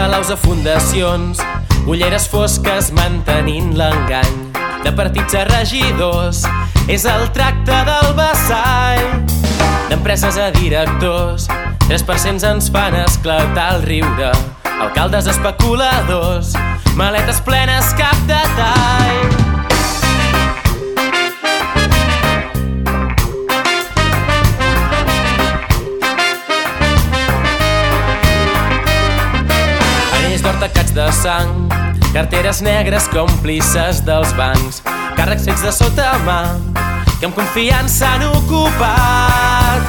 palaus a fundacions, ulleres fosques mantenint l'engany. De partits a regidors, és el tracte del vessall. D'empreses a directors, 3% ens fan esclatar el riure. Alcaldes especuladors, maletes plenes cap detall. Sang, carteres negres còmplices dels bancs, càrrecs fets de sota mà, que amb confiança han ocupat.